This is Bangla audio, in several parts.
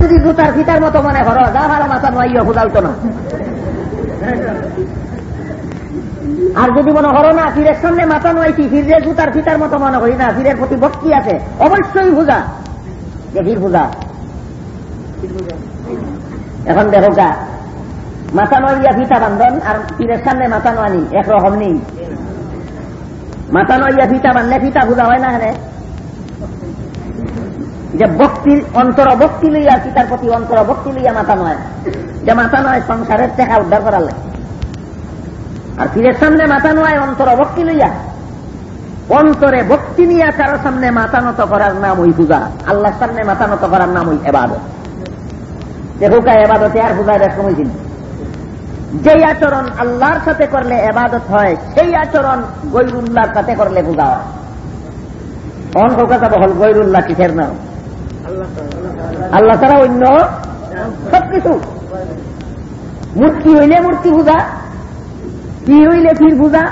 যদি জুতার ফিতার মতো মনে করো, যা ভালো মাথা নয় ফুদালতো না। আর যদি মনে করো, না, ফিরের সামনে মাথা নয়টি ফিরে জুতার ফিতার মতো মনে করি না, ফিরের প্রতি ভক্তি আছে, অবশ্যই পূজা যে ফির এখন দেখো কা মাথা নইয়া ফিতা বান্ধন, আর ফিরের সামনে মাথা নোয়ানি একরকম নেই। মাথা নইয়া ফিতা বান্ধলে ফিতা পূজা হয় না এখানে? যে ভক্তির অন্তর ভক্তি লইয়া সীতার প্রতি অন্তর ভক্তি লইয়া মাথা নয়? যে মাথা নয়, সংসারের টেকা উদ্ধার করার লাগে। আর ফিরের সামনে মাথা নয়, অন্তর ভক্তি লইয়া। অন্তরে ভক্তি নিয়ে কারও সামনে মাথা নত করার নাম ওই পূজা। আল্লাহর সামনে মাথা নত করার নাম ওই এবাদত। দেখুকা এবাদতে আর পূজার এরকম হয়েছিল যেই আচরণ আল্লাহর সাথে করলে এবাদত হয়, সেই আচরণ গৈরুল্লাহর সাথে করলে পূজা হয়। অন কলকাতা বহল গৈরুল্লাহ কিসের নাম? আল্লাহ ছাড়া অন্য সবকিছু। মূর্তি হইলে মূর্তি পূজা, কি হইলে ফির পূজা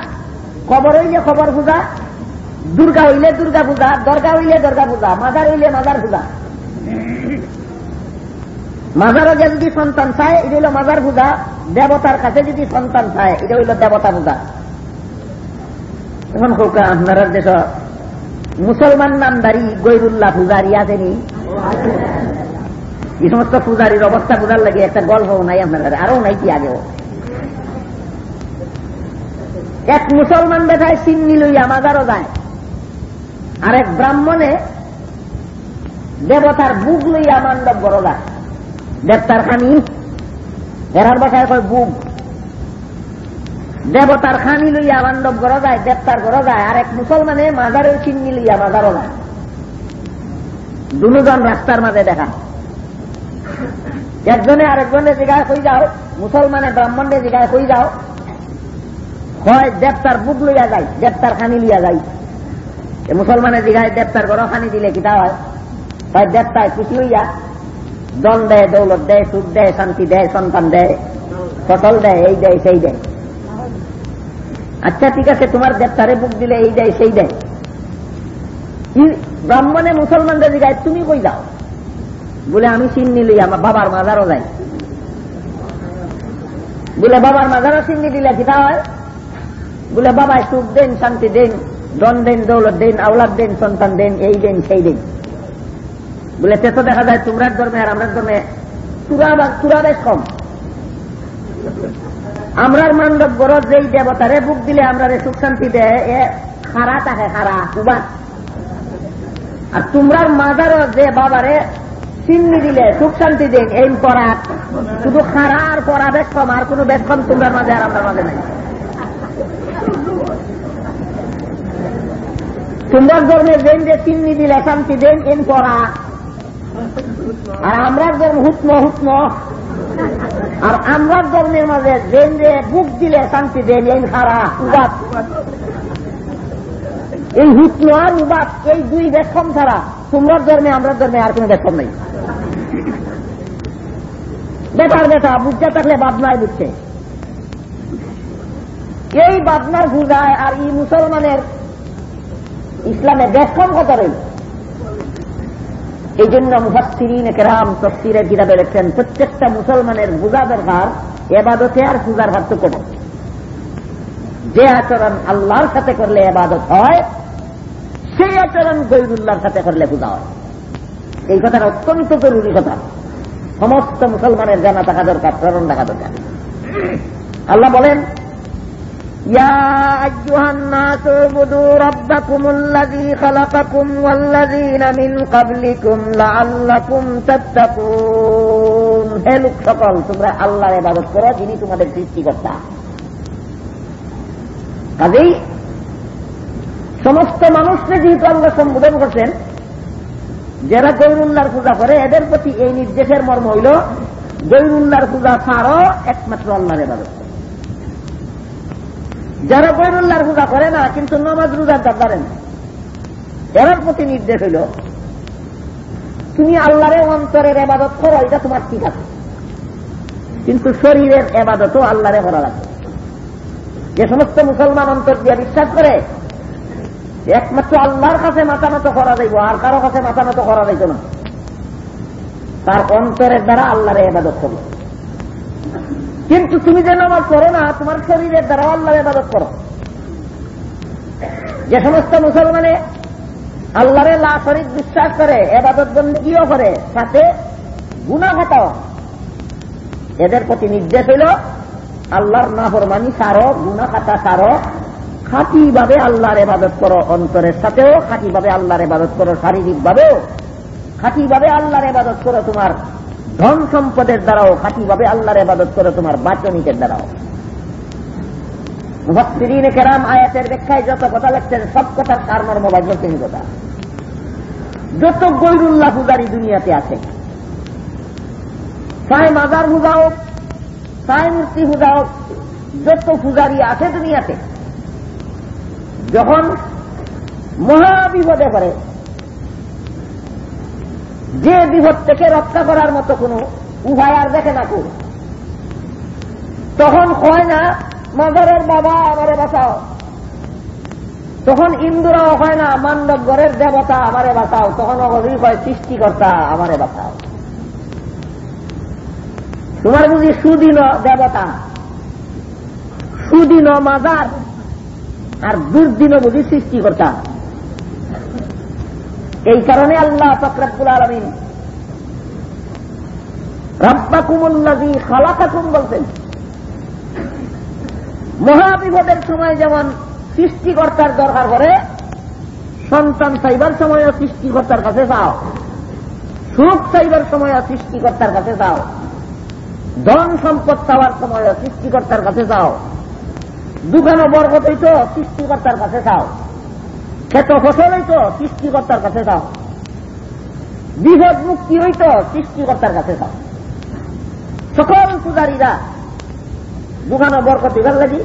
খবর হইলে খবর পূজা, দুর্গা হইলে দুর্গা পূজা, দরগা হইলে দরগা পূজা, মাজার হইলে মাজার পূজা। মাজারও যে যদি সন্তান চায়, এটা হইল মাজার পূজা। দেবতার কাছে যদি সন্তান চায়, এটা হইল দেবতা পূজা। এখন কৌকা আপনার দেশ মুসলমান নামদারি গৈরুল্লাহ পূজারি আসেনি এই সমস্ত পূজারির অবস্থা পূজার লাগে একটা গল্প নাই আপনার আরও নাই কি আগেও। এক মুসলমান বেঠায় চিন্নি লইয়া মাজারও যায়। আর এক ব্রাহ্মণে দেবতার বুক লইয়া মান্ডব বড় যায়। দেবতার খানি এরার বাসায় কয় বুক। দেবতার খানি লইয়া মান্ডব গড় যায়, দেবতার গড় যায়। আর এক মুসলমানে মাজারের চিন্নি লইয়া মাজারও যায়। দুজন রাস্তার মাঝে দেখা। একজনে আরেকজনে জিগায় কই যাও মুসলমানে ব্রাহ্মণে জিগায় কই যাও। হয় দেবতার বুক লইয়া যাই, দেবতার খানি লইয়া যাই। মুসলমানে জিগায় দেবতার গড় খানি দিলে কিতা হয়? হয় দেবতায় খুশি হইয়া দন দেয়, দৌলত দেয় সুখ দেয়, শান্তি দেয়, সন্তান দেয়, ফসল দেয়, এই দেয়, সেই দেয়। আচ্ছা ঠিক আছে, তোমার দেবতারে বুক দিলে এই দেয়, সেই দেয়। ব্রাহ্মণে মুসলমানদের জিগায় তুমি কই যাও? বলে, আমি চিন্নি লই আমার বাবার মাজারও যাই। বলে, বাবার মাজারও চিন্নি দিলে কিতা হয়? বলে বাবায় সুখ দেন, শান্তি দেন দন দেন, দৌলত দেন, আওলাদ দেন, সন্তান দেন, এই দেন, সেই দেন। বলে, তে তো দেখা যায় তোমরার ধর্মে আর আমরার ধর্মে চূড়া বেশ কম। আমরার মান্ডব গরজ যেই দেবতারে বুক দিলে আমরা সুখ শান্তি দেয়, এ খারা থাকে খারা উবাস আর তোমরার মাজারও যে বাবারে চিন্নি দিলে, সুখ শান্তি দেন, এই পড়া। শুধু খারা আর পড়া বেক্ষম আর কোন বেক্ষম তোমরার মাঝে আর আমরা মাঝে নাই। তোমরার ধর্মে দেন যে চিন্নি দিলে, শান্তি দেন এন পড়া। আর আমরার ধর্ম হুতম হুতম আর আমরার ধর্মের মাঝে দেন যে বুক দিলে, শান্তি দেন এন খারা এই হুতম আর উবাদ এই দুই বেক্ষম ছাড়া তোমরার ধর্মে, আমরার ধর্মে আর কোন বেক্ষম নেই। বেটার বেটা, বুঝতে থাকলে বাবনায় বুঝছে এই বাবনার পূজায় আর এই মুসলমানের ইসলামে বেক্ষম কত রইল? এই জন্য মুফাসিরিন কেরাম তফসিরের কিতাবে লেখছেন, প্রত্যেকটা মুসলমানের বুঝা দরকার, এবাদতে আর পূজার পার্থক্য যে আচরণ আল্লাহর সাথে করলে এবাদত হয় সেই আচরণ গরিবুল্লাহর সাথে করলে পূজা হয়। এই কথাটা অত্যন্ত জরুরি কথা। সমস্ত মুসলমানের জানা থাকা দরকার প্রেরণ থাকা দরকার। আল্লাহ বলেন সকল, তোমরা আল্লাহ এবাদত করো যিনি তোমাদের সৃষ্টি সৃষ্টিকর্তা। কাজেই সমস্ত মানুষকে যেহেতু আল্লাহ সম্বোধন করছেন, যারা গৈরুল্লাহর পূজা করে, এদের প্রতি এই নির্দেশের মর্ম হইল গৈরুল্লাহর পূজা ছাড়ও একমাত্র আল্লাহর ইবাদত। যারা গৈরুল্লাহর পূজা করে না, কিন্তু নমাজ রোজার পারেন এরার প্রতি নির্দেশ হইল, তুমি আল্লাহরের অন্তরের এবাদত করো, এটা তোমার ঠিক আছে। কিন্তু শরীরের এবাদতও আল্লাহরে করা লাগবে। যে সমস্ত মুসলমান অন্তর দিয়ে বিশ্বাস করে একমাত্র আল্লাহর কাছে মাথা মতো করা যাইব, আর কারও কাছে মাথা মতো করা যাইত না। তার অন্তরের দ্বারা আল্লাহরে এবাদত করবে কিন্তু তুমি যে নামাজ করো না, তোমার শরীরের দ্বারা আল্লাহর এবাদত করো। যে সমস্ত মুসলমানে আল্লাহরে লা শরীর বিশ্বাস করে এবাদত বন্দীও করে সাথে গুণাঘাটাও এদের প্রতি নির্দেশ হইল, আল্লাহর নাফরমানি সারো গুণাখাতা সারো খাঁটিভাবে আল্লাহর এবাদত করো, অন্তরের সাথেও খাঁটিভাবে আল্লাহর এবাদত করো, শারীরিকভাবেও। খাঁটিভাবে আল্লাহর এবাদত করো তোমার ধন সম্পদের দ্বারাও, খাঁটিভাবে আল্লাহর এবাদত করো তোমার বাচনিকের দ্বারাও। মুফাসসিরিন কেরাম আয়াতের ব্যাখ্যায় যত কথা লিখছেন, সব কথার কার মর্ম বাজ্যতেই কথা। যত গৈরুল্লাহ পূজারি দুনিয়াতে আছে সায় মাজার পূজা হোক সায় মূর্তি পূজা হোক যত পূজারি আছে দুনিয়াতে যখন মহাবিপদে পড়ে, যে বিপদ থেকে রক্ষা করার মতো কোন উভয় আর দেখে না কোন তখন হয় না মাজারের বাবা আমারে বাঁচাও। তখন ইন্দুরাও হয় না মান্ডবগড়ের দেবতা আমারে বাঁচাও। তখন অগলি কয় সৃষ্টিকর্তা আমারে বাঁচাও। তোমার বুঝি সুদিন দেবতা? সুদিন মাজার আর দুর্দিন বুঝি সৃষ্টিকর্তা এই কারণে আল্লাহ ফকরাবুল আলমিন রব্বাকুমুল্লাজি খালাকাকুম বলতেন মহাবিপদের সময় যেমন সৃষ্টিকর্তার দরকার করে সন্তান চাইবার সময়ও সৃষ্টিকর্তার কাছে যাও। সুখ চাইবার সময়ও সৃষ্টিকর্তার কাছে যাও। ধন সম্পদ চাওয়ার সময়ও সৃষ্টিকর্তার কাছে যাও। দুখানো বরগত হইত সৃষ্টিকর্তার কাছে চাও। ক্ষেত ফসল হইত সৃষ্টিকর্তার কাছে যাও বিপদ মুক্তি হইত সৃষ্টিকর্তার কাছে যাও সকল পূজারীরা দুখানো বরকত দিবার লাগি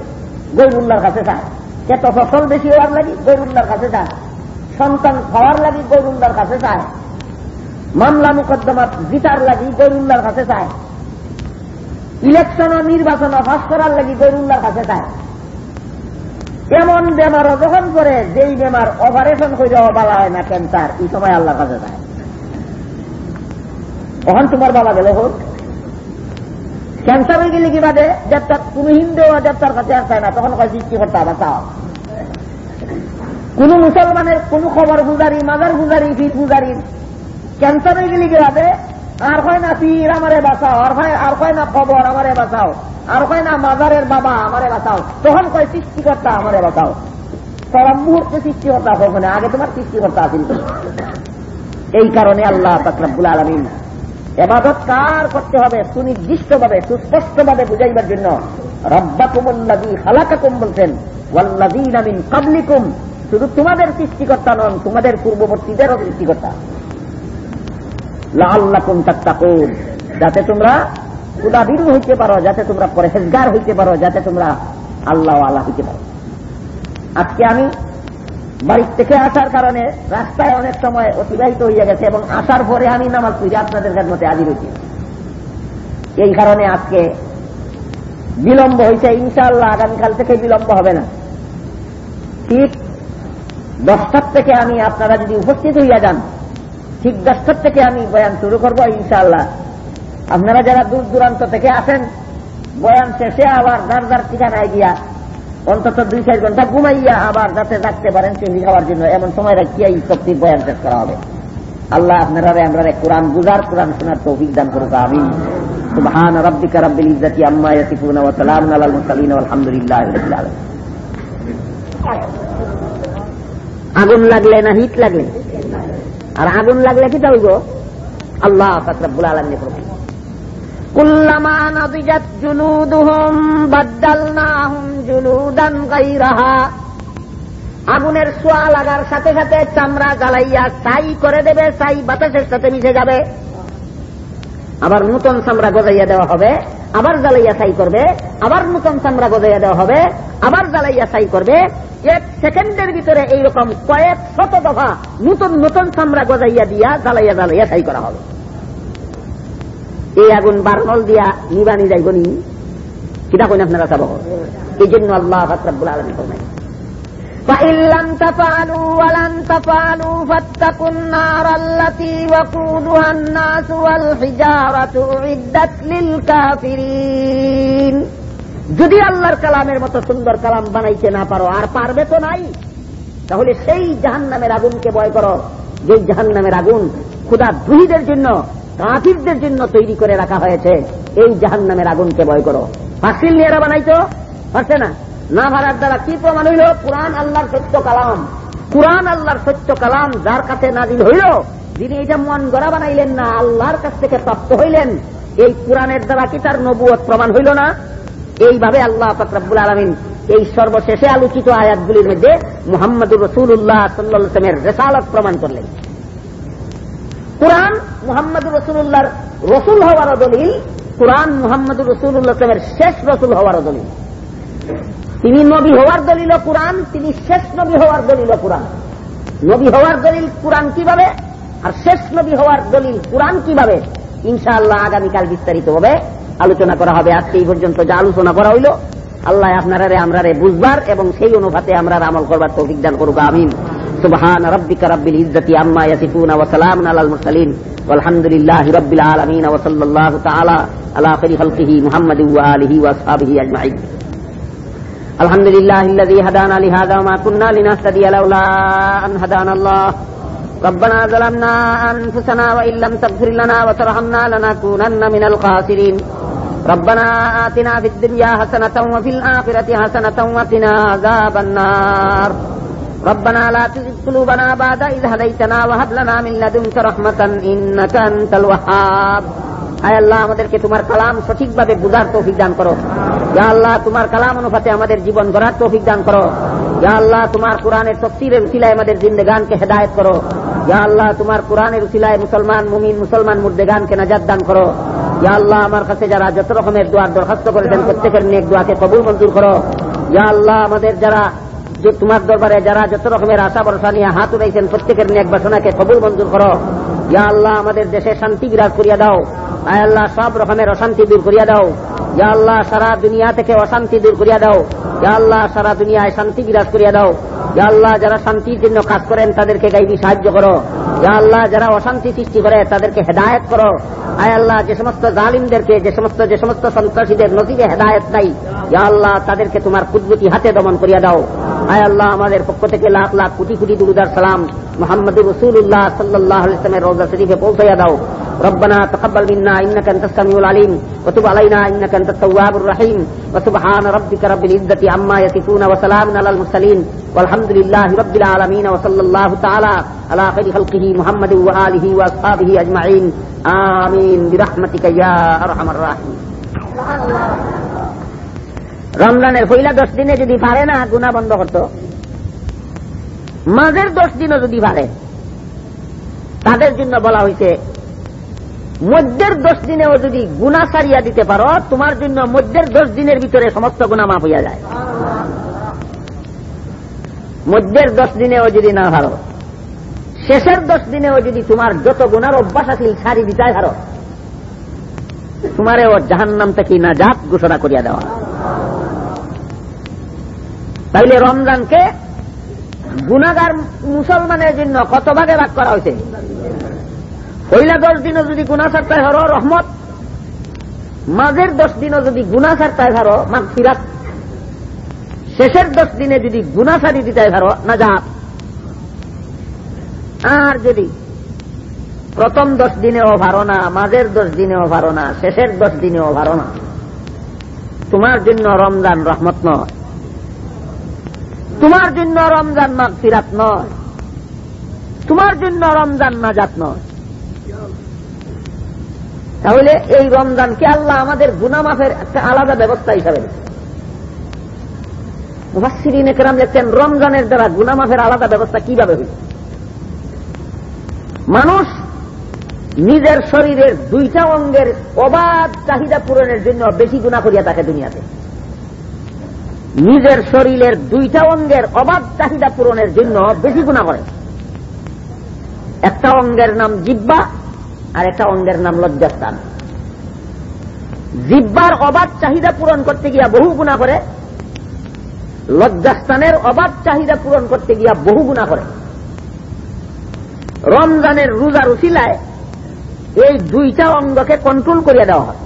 গৈরুল্লার কাছে যায় ক্ষেত ফসল বেশি হওয়ার লাগি গৈরুল্লার কাছে যায় সন্তান খাওয়ার লাগি গৈরুল্লার কাছে চায়। মামলা মুকদ্দমা জিতার লাগি গৈরুল্লার কাছে চায়। ইলেকশন ও নির্বাচন ফাঁস করার লাগি গৈরুল্লার কাছে যায় এমন বেমারও যখন করে, যেই বেমার অপারেশন করে বালা হয় না ক্যান্সার এই সময় আল্লাহর কাছে যায়। তখন তোমার বাবা গেলে হোক। ক্যান্সার হয়ে গেলে কি বাদে? যাত্রার কোন হিন্দু যাত্রার কাছে আসতে না, তখন কয় সৃষ্টি করতে হবে? তাও কোন মুসলমানের কোন খবর গুজারি, মাজার গুজারি ফির গুজারি। ক্যান্সার হয়ে গেলে কি বাদে? আর হয় না পীর আমারে বাঁচাও, আর হয় আর হয় না, খবর আমারে বাঁচাও। আর হয় না, মাজারের বাবা, আমারে বাঁচাও। তখন কয় সৃষ্টিকর্তা আমারে বাঁচাও। সব মুহূর্তে সৃষ্টিকর্তা হোক না আগে তোমার সৃষ্টিকর্তা আসিল এই কারণে আল্লাহ তাকরাবুল আলমিন এবাদত কার করতে হবে? সুনির্দিষ্টভাবে, সুস্পষ্টভাবে বুঝাইবার জন্য রব্বাকুমুল্লাদি হালাকাকুম বলছেন ওয়াল্লাদিন আমিন কাবলিকুম শুধু তোমাদের সৃষ্টিকর্তা নন, তোমাদের পূর্ববর্তীদেরও সৃষ্টিকর্তা লাল্লাকুম তাত্তাকুন। যাতে তোমরা উদাবীর হইতে পারো, যাতে তোমরা পরেহেজগার হইতে পারো, যাতে তোমরা আল্লাহ আল্লাহ হইতে পারো। আজকে আমি বাড়ির থেকে আসার কারণে রাস্তায় অনেক সময় অতিবাহিত হইয়া গেছে এবং আসার পরে আমি নামাজ পড়ি, আপনাদের মধ্যে হাজির হইছি। এই কারণে আজকে বিলম্ব হয়েছে ইনশাআল্লাহ আগামীকাল থেকে বিলম্ব হবে না। ঠিক দশটার থেকে আমি, আপনারা যদি উপস্থিত হইয়া যান, ঠিক দশটার থেকে আমি বয়ান শুরু করব, ইনশাআল্লাহ। আপনারা যারা দূর দূরান্ত থেকে আসেন বয়ান শেষে আবার যার যার ঠিকানায় গিয়া অন্তত দুই চার ঘণ্টা ঘুমাইয়া আবার যাতে রাখতে পারেন চিংড়ি খাওয়ার জন্য এমন সময় রাখিয়া এই শক্তির বয়ান শেষ করা হবে। আল্লাহ আপনারা আমরা কোরআন বুঝার, কোরআন শোনার তৌফিক দান করুক আমি সুবহান রব্বিকা রব্বিল ইজ্জাতি আম্মা ইয়াসিফুন ওয়া সালামুন আলাল মুরসালিন ওয়ালহামদুলিল্লাহি রাব্বিল আলামিন। আগুন লাগলে না হিট লাগলে? আর আগুন লাগলে কি হইব আল্লাহ পাক রব্বুল আলামিন করবে আগুনের সোয়া লাগার সাথে সাথে চামড়া জ্বালাইয়া ছাই করে দেবে, ছাই বাতাসের সাথে মিশে যাবে। আবার নূতন চামড়া গজাইয়া দেওয়া হবে, আবার জ্বালাইয়া ছাই করবে, আবার নূতন চামড়া গজাইয়া দেওয়া হবে, আবার জ্বালাইয়া ছাই করবে। এক সেকেন্ডের ভিতরে এইরকম কয়েক শত দফা নূতন নূতন চামড়া গজাইয়া দিয়া জ্বালাইয়া জ্বালাইয়া ছাই করা হবে। এই আগুন বারনল দিয়া নিবানি যাইব নি কিনা কইন আপনারা চাব এই জন্য আল্লাহ ফাকরাবুল আলমী করবেন فإن لم تفعلوا ولن تفعلوا فاتقوا النار التي وقودها الناس والحجارة أعدت للكافرين যদি আল্লাহর কালামের মতো সুন্দর কালাম বানাইতে না পারো আর পারবে তো নাই তাহলে সেই জাহান নামের আগুনকে ভয় করো যে জাহান নামের আগুন ক্ষুদা দ্রুহীদের জন্য কাফিরদের জন্য তৈরি করে রাখা হয়েছে। এই জাহান নামের আগুনকে ভয় করো। ফাসিল নিয়ে বানাইতো? পারছে না? না ভাড়ার দ্বারা কি প্রমাণ হইল? কোরআন আল্লাহর সত্য কালাম। কোরআন আল্লাহর সত্য কালাম, যার কাছে নাজিল হইল, যিনি এটা মন গড়া বানাইলেন না, আল্লাহর কাছ থেকে প্রাপ্ত হইলেন, এই কোরআনের দ্বারা কি তার নবুয়ত প্রমাণ হইল না? এইভাবে আল্লাহ ফকরাবুল আলমিন এই সর্বশেষে আলোচিত আয়াতগুলির মধ্যে মুহাম্মদুর রসুল্লাহ সাল্লামের রেসালত প্রমাণ করলেন। কোরআন মুহাম্মদুর রসুল্লাহর রসুল হওয়ার দলিল, কোরআন মুহাম্মদুর রসুল্লাহামের শেষ রসুল হওয়ার দলিল। তিনি নবী হওয়ার দলিল কোরআন, তিনি শেষ নবী হওয়ার দলিল কোরআন। নবী হওয়ার দলিল কোরআন কীভাবে আর শেষ নবী হওয়ার দলিল কোরআন কীভাবে, ইনশাআল্লাহ আগামীকাল বিস্তারিত হবে আলোচনা করা হবে। আজকে এই পর্যন্ত যা আলোচনা করা হইল, আল্লাহ আপনারা রে আমরা রে বুঝবার এবং সেই অনুপাতে আমরা আমল করবার তৌফিক দান করুক, আমিন। سبحان ربك رب العزة عما يصفون وسلام على المرسلين والحمد لله رب العالمين وصلى الله تعالى على خير خلقه محمد وآله وأصحابه أجمعين. الحمد لله الذي هدانا لهذا وما كنا لنهتدي لولا أن هدانا الله. ربنا ظلمنا أنفسنا وإن لم تغفر لنا وترحمنا لنكونن من الخاسرين. ربنا آتنا في الدنيا حسنة وفي الآخرة حسنة وقنا عذاب النار. ربنا لا تزغ قلوبنا بعد إذ هديتنا وهب لنا من لدنك رحمة إنك أنت الوهاب আয় আল্লাহ আমাদেরকে তোমার কালাম সঠিকভাবে বুঝার তৌফিক দান করো ইয়া আল্লাহ তোমার কালাম অনুপাতে আমাদের জীবন গড়ার তৌফিক দান করো ইয়া আল্লাহ তোমার কোরআনের তফসিরের উসিলায় আমাদের জিন্দেগানকে হেদায়ত করো ইয়া আল্লাহ তোমার কোরআনের উসিলায় মুসলমান মুমিন মুসলমান মুর্দেগানকে নাজাদ দান করো ইয়া আল্লাহ আমার কাছে যারা যত রকমের দোয়ার দরখাস্ত করেছেন প্রত্যেকের নেক দোয়াকে কবুল মঞ্জুর করো ইয়া আল্লাহ আমাদের যারা যে তোমার দরবারে যারা যত রকমের আশা ভরসা নিয়ে হাত উঠাইছেন, প্রত্যেকের নেক বাসনাকে কবুল মঞ্জুর করো। ইয়া আল্লাহ, আমাদের দেশে শান্তি বিরাজ করিয়া দাও। আয় আল্লাহ, সব রকমের অশান্তি দূর করিয়া দাও। ইয়া আল্লাহ, সারা দুনিয়া থেকে অশান্তি দূর করিয়া দাও। ইয়া আল্লাহ, সারা দুনিয়ায় শান্তি বিরাজ করিয়া দাও। ইয়া আল্লাহ, যারা শান্তির জন্য কাজ করেন, তাদেরকে গাইবি সাহায্য করো। ইয়া আল্লাহ, যারা অশান্তি সৃষ্টি করে, তাদেরকে হেদায়ত করো। আয় আল্লাহ, যে সমস্ত জালিমদেরকে, যে সমস্ত যে সমস্ত সন্ত্রাসীদের নদীকে হেদায়ত নাই, ইয়া আল্লাহ, তাদেরকে তোমার কুদরতি হাতে দমন করিয়া দাও। আয় আল্লাহ আমাদের পক্ষ থেকে লাখ লাখ কোটি কোটি দুরুদার সালাম মোহাম্মদ রসুল্লাহ সাল্লাহ ইসলামের রোজা শরীফে পৌঁছাইয়া দাও ربنا تقبل منا انك انت السميع العليم وتب علينا انك انت التواب الرحيم وسبحان ربك رب العزه عما يصفون وسلام على المرسلين والحمد لله رب العالمين وصلى الله تعالى على خير خلقه محمد واله واصحابه اجمعين امين برحمتك يا ارحم الراحمين রমজানের পয়লা দশ দিনে যদি পারে না গুণা বন্ধ করত। মাঝের দশ দিনও যদি পারে, তাদের জন্য বলা হয়েছে, মধ্যের দশ দিনেও যদি গুণা সারিয়া দিতে পারো, তোমার জন্য মধ্যের দশ দিনের ভিতরে সমস্ত গুণা মাফ হইয়া যায়। মধ্যের দশ দিনেও যদি না হারো শেষের দশ দিনেও যদি তোমার যত গুণার অভ্যাস আছিল সারি দিতাই হারো তোমারে ও জাহান নাম থেকে না জাত ঘোষণা করিয়া দেওয়া। তাইলে রমজানকে গুণাগার মুসলমানের জন্য কত ভাগে ভাগ করা হয়েছে? পয়লা দশ দিনও যদি গুণা সারতায় হারো রহমত। মাঝের দশ দিনও যদি গুণা সারতায় হারো মাঘ ফিরাত। শেষের দশ দিনে যদি গুণা সারি দিতে হারো না যা আর যদি প্রথম দশ দিনেও ভারো না, মাঝের দশ দিনেও ভারো না, শেষের দশ দিনেও ভারো না, তোমার জন্য রমজান রহমত নয়। তোমার জন্য রমজান মাঘ ফিরাত নয়। তোমার জন্য রমজান নাজাত নয়। তাহলে এই রমজানকে আল্লাহ আমাদের গুনামাফের একটা আলাদা ব্যবস্থা হিসাবে মুফাসিরিন একরাম লিখছেন, রমজানের দ্বারা গুনামাফের আলাদা ব্যবস্থা কীভাবে হইল? মানুষ নিজের শরীরের দুইটা অঙ্গের অবাধ চাহিদা পূরণের জন্য বেশি গুণা করিয়া থাকে দুনিয়াতে। নিজের শরীরের দুইটা অঙ্গের অবাধ চাহিদা পূরণের জন্য বেশি গুণা করে। একটা অঙ্গের নাম জিব্বা আর একটা অঙ্গের নাম লজ্জাস্থান। জিব্বার অবাধ চাহিদা পূরণ করতে গিয়া বহু গুণা করে। লজ্জাস্থানের অবাধ চাহিদা পূরণ করতে গিয়া বহু গুণা করে। রমজানের রোজার উশিলায় এই দুইটা অঙ্গকে কন্ট্রোল করিয়া দেওয়া হয়।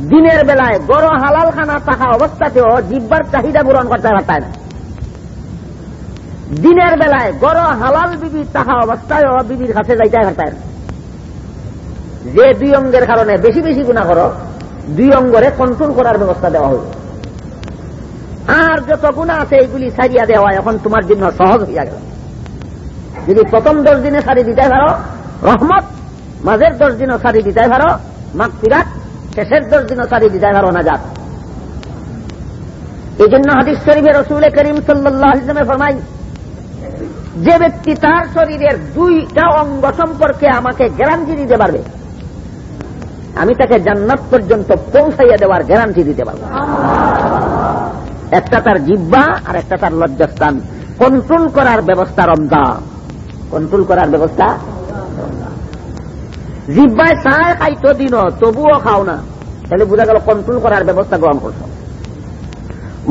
দিনের বেলায় বড় হালাল খানা থাকা অবস্থাতেও জিব্বার চাহিদা পূরণ করতে পারতায় না। দিনের বেলায় বড় হালাল বিবি তাহা অবস্থায়ও বিবির কাছে যাইতে পারতায় না। যে দুই অঙ্গের কারণে বেশি বেশি গুণা করো, দুই অঙ্গরে কন্ট্রোল করার ব্যবস্থা দেওয়া হল আর যত গুণা আছে এইগুলি সারিয়া দেওয়া এখন তোমার জন্য সহজ হইয়া গেল। যদি প্রথম দশ দিনে সারি দিতে পারো, রহমত, মাঝের দশ দিনও সারি দিতে পারো মাক পিরাট শেষের দশ দিনও দিতে পারো না যাক এই জন্য হাদিস শরীফের রসুল করিম সাল্লামে ফরমাই যে ব্যক্তি তার শরীরের দুইটা অঙ্গ সম্পর্কে আমাকে গ্যারান্টি দিতে পারবে, আমি তাকে জান্নাত পর্যন্ত পৌঁছাইয়া দেওয়ার গ্যারান্টি দিতে পারব। একটা তার জিব্বা আর একটা তার লজ্জাস্থান। কন্ট্রোল করার ব্যবস্থা রমজান। কন্ট্রোল করার ব্যবস্থা জিব্বায় চায় খাইতো দিন, তবুও খাও না। তাহলে বোঝা গেল কন্ট্রোল করার ব্যবস্থা গ্রহণ করছ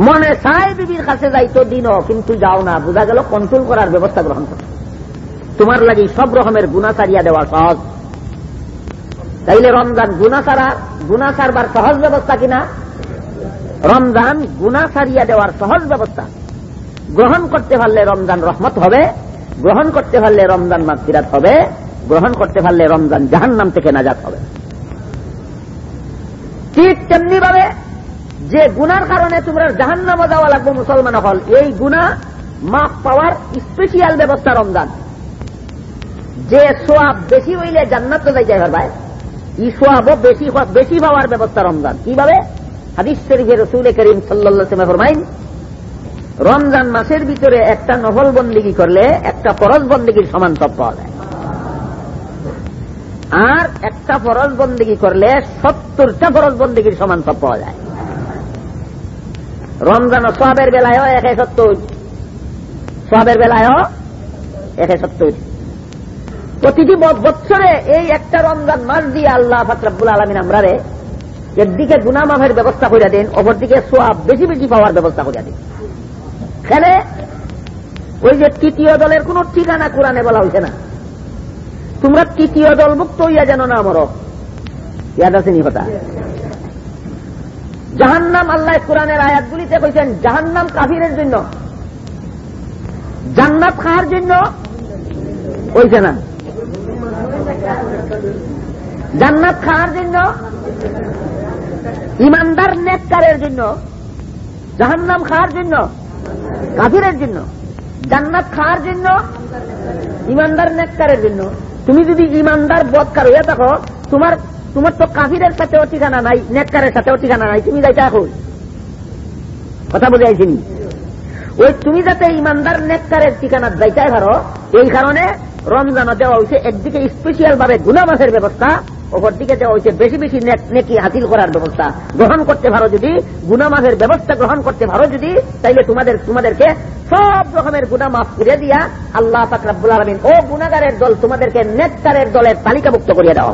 মনে চায় বিবির কাছে যাইতো দিন, কিন্তু যাও না। বোঝা গেল কন্ট্রোল করার ব্যবস্থা গ্রহণ করছ তোমার লাগি সব রকমের গুণা সারিয়া দেওয়া সহজ। তাইলে রমজান গুণা সারা গুণা সারবার সহজ ব্যবস্থা কিনা? রমজান গুণা সারিয়া দেওয়ার সহজ ব্যবস্থা গ্রহণ করতে পারলে রমজান রহমত হবে, গ্রহণ করতে পারলে রমজান মাগফিরাত হবে। গ্রহণ করতে পারলে রমজান জাহান নাম থেকে নাজাত হবে। ঠিক তেমনি ভাবে যে গুনার কারণে তোমরা জাহান নামে যাওয়া লাগবে মুসলমান হল, এই গুণা মাফ পাওয়ার স্পেশিয়াল ব্যবস্থা রমজান। যে সোয়াব বেশি হইলে জান্নাত তো যাইতে পারবে। ই সোয়াব বেশি বেশি পাওয়ার ব্যবস্থা রমজান। কীভাবে? হাদিস শরীফের রসুল করিম সাল্লাহ ফরমাইন, রমজান মাসের ভিতরে একটা নফল বন্দিগি করলে একটা ফরজ বন্দিগির সমান সব পাওয়া যায়। আর একটা ফরজ বন্দিগি করলে সত্তরটা ফরজ বন্দিগির সমান সব পাওয়া যায়। রমজান সবের বেলায়ও একে সত্তর। সবের বেলায়ও একে সত্তর। প্রতিটি বৎসরে এই একটা রমজান মাস দিয়ে আল্লাহ ফাকরাবুল আলমিন আমরা রে একদিকে গুনা মাফের ব্যবস্থা করে দেন, অপরদিকে সোয়াব বেশি বেশি পাওয়ার ব্যবস্থা করে দেন। খেলে ওই যে তৃতীয় দলের কোন ঠিকানা কোরআনে বলা হয়েছে না। তোমরা তৃতীয় দলভুক্ত হইয়া যেন না মর ইয়াদ আছে নি কথা? জাহান্নাম, আল্লাহ কোরআনের আয়াতগুলিতে কইছেন, জাহান্নাম কাফিরের জন্য। জান্নাত খাওয়ার জন্য? কইছে না। জান্নাত খাওয়ার জন্য? ইমানদার নেককারের জন্য। জাহান্নাম খাওয়ার জন্য? কাফিরের জন্য। জান্নাত খাওয়ার জন্য? ইমানদার নেককারের জন্য। তুমি যদি ইমানদার বদকার হইয়া থাকো, তোমার তোমার তো কাফিরের সাথেও ঠিকানা নাই, নেককারের সাথেও ঠিকানা নাই, তুমি যাইতে এখন কথা বুঝাইছি ওই তুমি যাতে ইমানদার, নেককারের ঠিকানা যাইতে পারো, এই কারণে রমজানা দেওয়া হয়েছে একদিকে স্পেশিয়াল ভাবে গুনা মাসের ব্যবস্থা অপর দিকে দেওয়া হয়েছে বেশি বেশি নেকি হাসিল করার ব্যবস্থা। গ্রহণ করতে পারো যদি, গুনামাফের ব্যবস্থা গ্রহণ করতে পারো যদি, তাইলে তোমাদের তোমাদেরকে সব রকমের গুণা মাফ করে দিয়া আল্লাহ ফাকরাবুল আলমিন ও গুণাগারের দল তোমাদেরকে নেককারের দলের তালিকাভুক্ত করিয়ে দেওয়া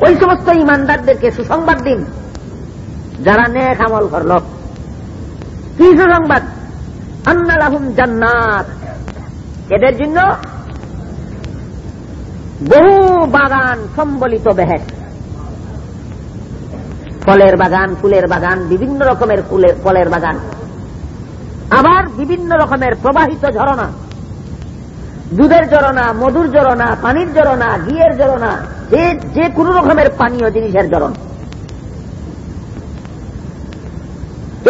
ওই সমস্ত ইমানদারদেরকে সুসংবাদ দিন। যারা নেক আমল করল। কি সুসংবাদ? আন্নালাহুম জান্নাত। এদের জন্য বহু বাগান সম্বলিত বেহেস ফলের বাগান, ফুলের বাগান, বিভিন্ন রকমের ফুলের, ফলের বাগান। আবার বিভিন্ন রকমের প্রবাহিত ঝরনা। দুধের জরনা মধুর জরনা পানির জরনা ঘিয়ের জরনা যে যে কোন রকমের পানীয় জিনিসের জরন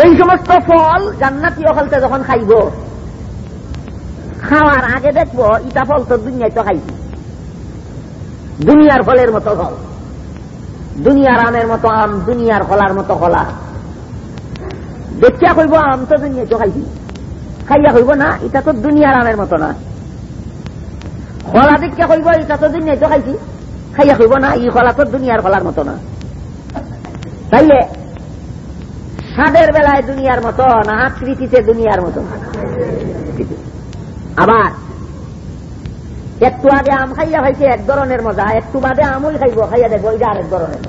এই সমস্ত ফল জান্নাতি অকলতে যখন খাইব, খাওয়ার আগে দেখব ইটা ফল তো দুনিয়ায় তো খাইছি দুনিয়ার ফলের মতো ফল। দুনিয়ার আমের মতো আম, দুনিয়ার ফলার মতো ফলা। দেখিয়া কইব আম তো দুনিয়ায় তো খাইছি খাইয়া কইব না এটা তো দুনিয়ার আমের মতো না। ফলা দেখিয়া কইব এটা তো দুনিয়ায় তো খাইছি। খাইয়া কইব না ই ফলা তো দুনিয়ার ফলার মতো না। তাইলে, স্বাদের বেলায় দুনিয়ার মতো না আকৃতিতে দুনিয়ার মতো? আবার, একটু আগে আম খাইয়া খাইছে, এক ধরনের মজা, একটু বাদে আমই খাইব, খাইয়া দেখব এটা আরেক ধরনের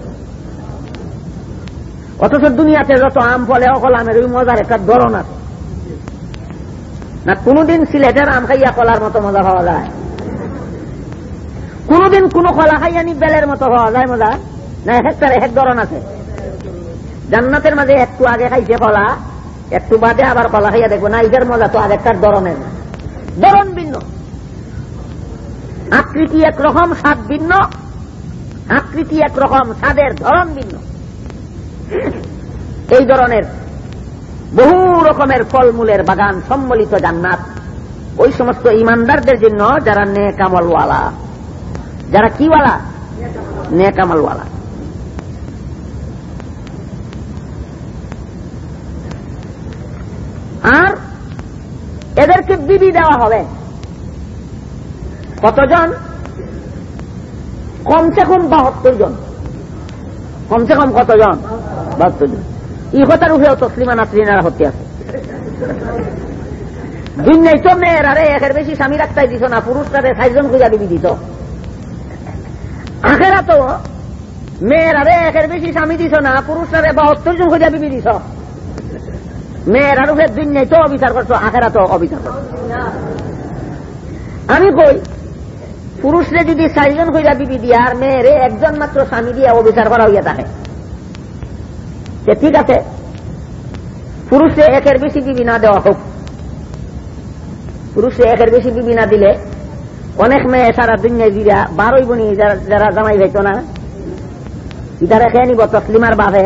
অথচ দুনিয়াতে যত আম ফলে অকল আমের ওই মজার একটা ধরন আছে। না, কোনদিন সিলেটের আম খাইয়া কলার মতো মজা পাওয়া যায়। কোনদিন কোন কলা খাইয়া নি বেলের মতো পাওয়া যায় মজা? না, এক একটার এক ধরন আছে। জান্নাতের মাঝে একটু আগে খাইছে কলা, একটু বাদে আবার কলা খাইয়া দেখব। না এটার মজা তো আগেরটার ধরনের ধরন ভিন্ন। আকৃতি একরকম, স্বাদ ভিন্ন। আকৃতি একরকম, স্বাদের ধরন ভিন্ন। এই ধরনের বহু রকমের ফলমূলের বাগান সম্বলিত জান্নাত। ওই সমস্ত ইমানদারদের জন্য যারা নে কামলওয়ালা যারা কিওয়ালা নে কামলওয়ালা আর এদেরকে বিবি দেওয়া হবে। কতজন? কমসে কম বাহাত্তর জন। কমসে কম কতজন? বাহাত্তর জন। ই কথার উপরেও তসলিমা নাসরিনারা হতে আছে। দুনিয়ায় তো মেয়েরারে একের বেশি স্বামী রাখতাই দিত না পুরুষরারে সাইজন খুঁজা দিবি দিত আখেরা তো মেয়েরারে একের বেশি স্বামী দিছ না পুরুষরারে বাহাত্তর জন খুঁজা দিবি দিছ। মেয়েরা মেয়েরার উপরে দুনিয়ায় তো অবিচার করছ, আখেরা তো অবিচার করছ। আমি কই, পুরুষরে যদি চারিজন কইরা বিবি দিয়া আর মেয়েরে একজন মাত্র স্বামী দিয়া অবিচার করা হইয়া থাকে ঠিক আছে। পুরুষে একের বেশি বিবি না দেওয়া হোক। পুরুষে একের বেশি বিবি না দিলে অনেক মেয়ে সারা দুনিয়ায় দিরা বারোই বনি যারা জামাই হইত না ইতারা খেয়ে নিব তসলিমার বাবে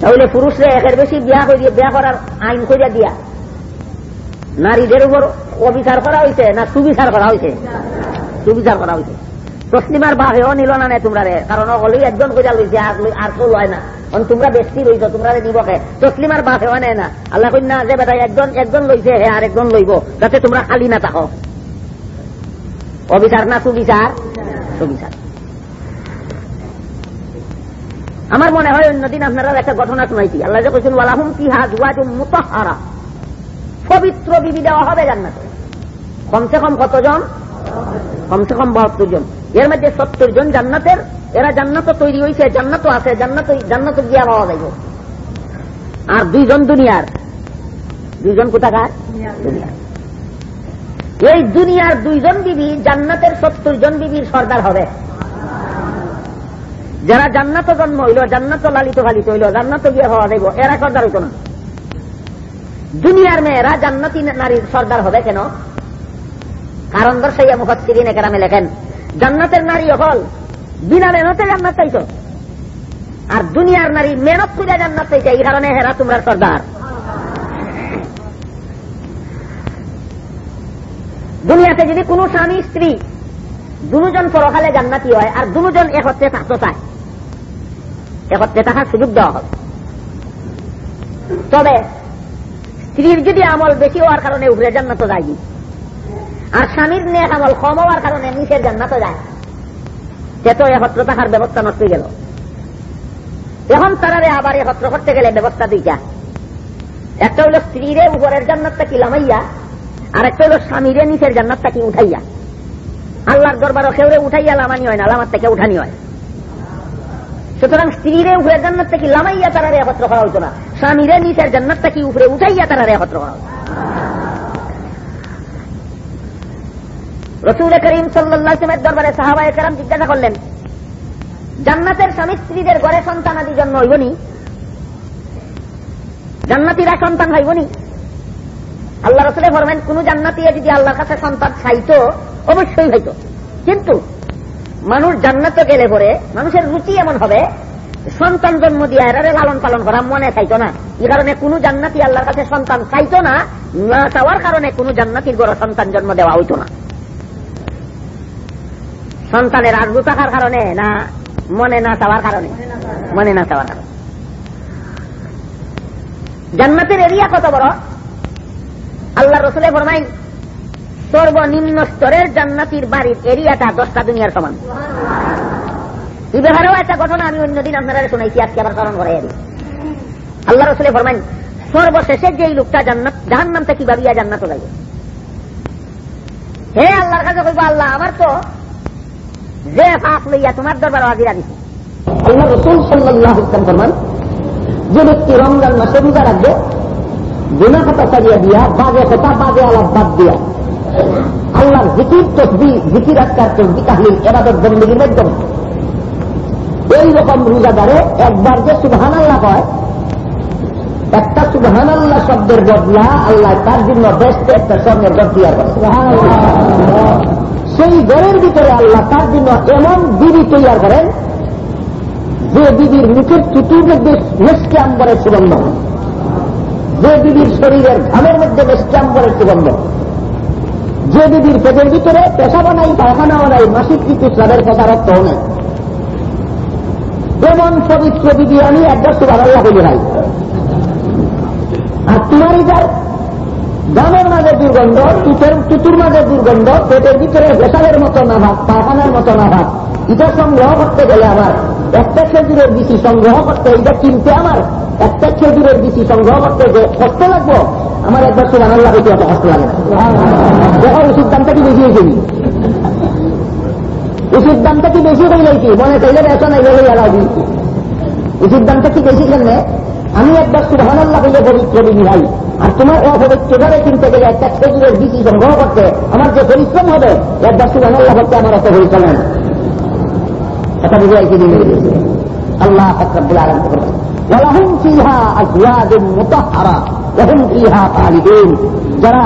তাহলে পুরুষরে একের বেশি বিয়া করিয়ে বিয়া করার আইন করিয়া দিয়া। নারীদের উপর অবিচার করা হয়েছে না সুবিচার করা হয়েছে সুবিচার করা হয়েছে তসলিমার বাহেও নিল না তোমরা রে কারণ হলেই একজন কইরা লইছে আর কেউ লয় না। তোমরা বেশি রইছ তোমরা নিবকে তসলিমার বাহেও নেয় না। আল্লাহ না যে বেটা একজন একজন লইছে হে আর একজন লইব যাতে তোমরা খালি না থাকো অবিচার না সুবিচার সুবিচার আমার মনে হয়, অন্যদিন আপনারা একটা ঘটনা শোনাইছি। আল্লাহ যে কইছেন ওয়ালাহুম ফিহা জুওয়াজুম মুতাহহারা পবিত্র বিবি দেওয়া হবে জান্নাতে। কমসে কম কতজন? কমসে কম বাহাত্তর জন এর মধ্যে সত্তর জন জান্নাতের এরা জান্নাত তৈরি হয়েছে জান্নাতও আছে জান্নাত জান্নাত গিয়া পাওয়া যাইব। আর দুইজন দুনিয়ার। দুইজন কোথাকার? এই দুনিয়ার দুইজন বিবি জান্নাতের সত্তর জন বিবির সর্দার হবে। যারা জান্নাত জন্ম হইল জান্নাত লালিত ফালিত হইল জান্নাত গিয়ে হওয়া যাইব এরা সর্দার হইত না। দুনিয়ার মেয়েরা জান্নাতি নারীর সর্দার হবে কেন? কারণ দর্শাইয়া মুখত্তিরিন একরামে লেখেন জান্নাতের নারী হল বিনা মেহনতে জান্নাত চাইত আর দুনিয়ার নারী মেহনত করে জান্নাত চাইছে, এই কারণে হেরা তোমরা সর্দার। দুনিয়াতে যদি কোন স্বামী, স্ত্রী দুজন পরকালে জান্নাতি হয়, আর দুজন একত্রে থাকতে চায়, একত্রে থাকার সুযোগ দেওয়া হবে। তবে স্ত্রীর যদি আমল বেশি হওয়ার কারণে উপরে জান্নাত যায়নি আর স্বামীর নেক আমল কম হওয়ার কারণে নিচের জান্নাত যায় সে একত্র থাকার ব্যবস্থা নষ্ট গেল। এখন তারারে আবার একত্র করতে গেলে ব্যবস্থা দুইটা। একটা হইল স্ত্রীরে উপরের জান্নাতটা কি লামাইয়া, আর একটা হইল স্বামীরে নিচের জান্নাতটা কি উঠাইয়া। আল্লাহর দরবার কেউরে উঠাইয়া লামানি হয় না লামার থেকে উঠানি হয়। সুতরাং স্ত্রীরে উপরে জান্নাত থেকে লামাইয়া তারারে একত্র করা হইতো না। স্বামীরে নিচের জান্নাত থেকে উপরে উঠাইয়া তারারে একত্র করা হতো রসুল করিম সাল্লামের দরবারে সাহাবায় কারাম জিজ্ঞাসা করলেন, জান্নাতের স্বামী স্ত্রীদের ঘরে সন্তান আদি জন্ম হইবনি জান্নাতিরা সন্তান হইবনি আল্লাহ রসুলে ফরমেন কোন জান্নাতি যদি আল্লাহর কাছে সন্তান চাইত, অবশ্যই হইত। কিন্তু মানুষ জান্নাতে গেলে পরে মানুষের রুচি এমন হবে, সন্তান জন্ম দিয়া এরারে লালন পালন করা মনে চাইতো না। এই কারণে কোন জান্নাতি আল্লাহর কাছে সন্তান চাইতো না না চাওয়ার কারণে কোন জান্নাতির গড় সন্তান জন্ম দেওয়া হইতো না। সন্তানের আগ্রহ থাকার কারণে না, মনে না চাওয়ার কারণে? মনে না চাওয়ার কারণে। জান্নাতের এরিয়া কত বড়? আল্লাহ রসুলে ফরমাই সর্বনিম্ন স্তরের জান্নাতির বাড়ির এরিয়াটা দশটা দুনিয়ার সমান। এই ব্যাপারেও একটা ঘটনা আমি অন্যদিন আপনারা শুনাইছি, আজকে আবার স্মরণ করে আল্লাহ রসুলে ফরমাইন, সর্বশেষে যেই লোকটা জান্নাত জাহান নামটা কি ভাবিয়া জান্নাত যাইবে? হে আল্লাহর কাছে কইব, আল্লাহ, আমার তো যে পাপ লইয়া তোমার দরবার হাজিরা দিছি। আল্লাহ রসুল সাল্লাহ ইসলাম ফরমান যে ব্যক্তি রমজান মাসে রোজা রাখবে গুনা কথা চালিয়া দিয়া বাজে কথা বাজে আলাপ বাদ দিয়া আল্লাহর জিকির তসবি জিকির আজকার তসবি তাহলিল এবাদত বন্দীর মাধ্যমে এই রকম রোজাদারে একবার যে সুবহান আল্লাহ হয় একটা সুবহান আল্লাহ শব্দের বদলা আল্লাহ তার জন্য বেস্ট একটা স্বর্ণের গড় দিয়া করে সেই গড়ের ভিতরে আল্লাহ তার জন্য এমন বিবি তৈয়ার করেন, যে বিবির মুখের চুটির মধ্যে মেসকে আম্বরের সুগন্ধ। যে বিবির শরীরের ঘামের মধ্যে মেসকে আম্বরের সুগন্ধ। যে বিবির পেটের ভিতরে পেশাবা নাই, পায়খানাও নাই, মাসিক কিছু স্বাদের কথা রক্তও নাই। যেমন পবিত্র বিবি আমি একবার সুবাহ হইলে নাই। আর তোমার যার গামের মাঝে দুর্গন্ধ চুটের চুতুর মাঝে দুর্গন্ধ, পেটের ভিতরে বেসালের মতো না ভাত পায়খানার মতো না ভাত এটা সংগ্রহ করতে গেলে আমার একটা খেজুরের বিচি সংগ্রহ করতে, এটা কিনতে আমার একটা খেজুরের বিচি সংগ্রহ করতে যে কষ্ট লাগবো, আমার একবার সুবাহ আল্লাহ হইতে এত কষ্ট লাগে না। দেখো ওষুধ দামটা কি বেশি হয়েছে ওষুধ দামটা কি বেশি হয়ে যাইছি মনে চাইলে এই বলে লাগাই দিয়েছি ওষুধ দামটা কি বেশি কেমনে আমি একবার সুবহান আল্লাহ বলে পবিত্র বিধি ভাই আর তোমার অপদক্ষেপে কিনতে গেলে একটা খেজুরের বিচি সংগ্রহ করতে আমার যে পরিশ্রম হবে একবার শুধু আল্লাহ করতে আমার অত পরিশ্রম হয় এটা বুঝে আর কি আল্লাহ আকরাবুল আলম আর গুয়াদের মতো হারা মুতাহহারা, ওয়াহুম ফিহা দিন যারা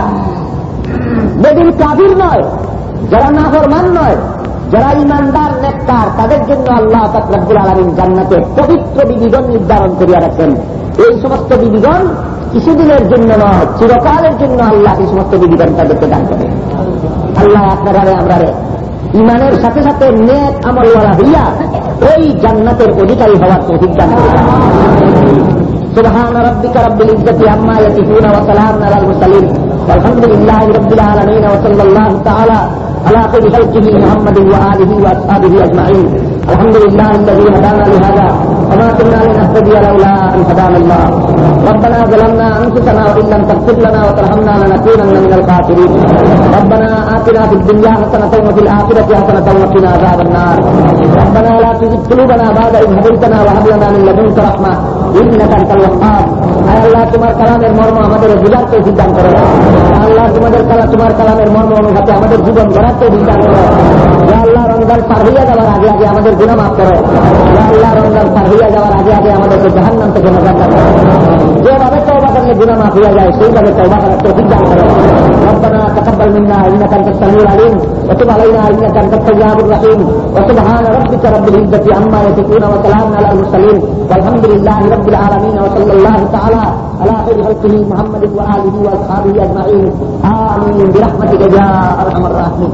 বেদিন কাবির নয়, যারা নাফরমান নয়, যারা ইমানদার, নেককার, তাদের জন্য আল্লাহ তাকরাবুল আলমিন জান্নাতে পবিত্র বিবিধন নির্ধারণ করিয়া রাখেন। এই সমস্ত বিবিধন কিছুদিনের জন্য নয় চিরকালের জন্য আল্লাহ এই সমস্ত বিবিধন তাদেরকে দান করে আল্লাহ আপনারা আমরা ইমানের সাথে সাথে নেক আমলওয়ালা হইয়া ওই জান্নাতের অধিকারী হওয়ার অভিজ্ঞান করে سبحان ربك رب العزة عما يصفون وسلام على المرسلين والحمد لله رب العالمين وصلى الله تعالى على خير خلقه محمد وآله وأصحابه أجمعين الحمد لله الذي هدانا لهذا وما كنا لنهتدي لولا ان هدانا الله ربنا ظلمنا انفسنا وان لم تغفر لنا وترحمنا لنكونن من الخاسرين. ربنا اتنا في الدنيا حسنه وفي الاخره حسنه وقنا عذاب النار. ربنا لا تزغ قلوبنا بعد اذ هديتنا وهب لنا من لدنك رحمه إنك أنت الوهاب আয় আল্লাহ তোমার কালামের মর্ম আমাদের বুঝার তৌফিক দান করো আল্লাহ তোমাদের কালা তোমার কালামের মর্ম অনুভূতি আমাদের জীবন গড়ার তৌফিক দান করো আল্লাহ রমজান পার হইয়া যাওয়ার আগে আগে আমাদের গুণা মাফ করো আল্লাহ রমজান পার হইয়া যাওয়ার আগে আগে আমাদেরকে জাহান্নাম থেকে নজর রাখো যেভাবে তৌবা করলে গুণা মাফ হইয়া যায় সেইভাবে তৌবা করার তৌফিক দান করো ربنا تقبل منا انك انت السميع العليم وتب علينا انك انت التواب الرحيم وسبحان ربك رب العزه عما يصفون وسلام على المرسلين والحمد لله رب رب العالمين وصلى الله تعالى على خير خلقه محمد وآله وأصحابه أجمعين. آمين. برحمتك يا أرحم الراحمين.